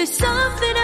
There's something.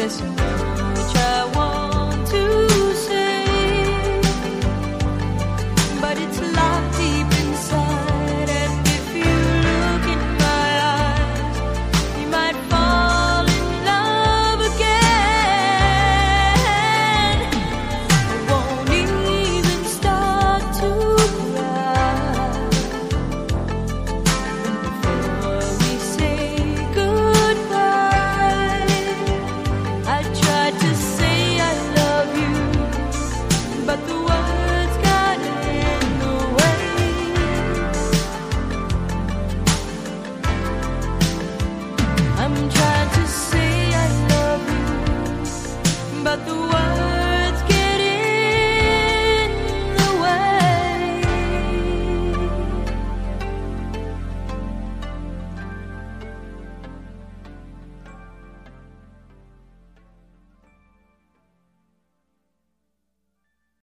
this.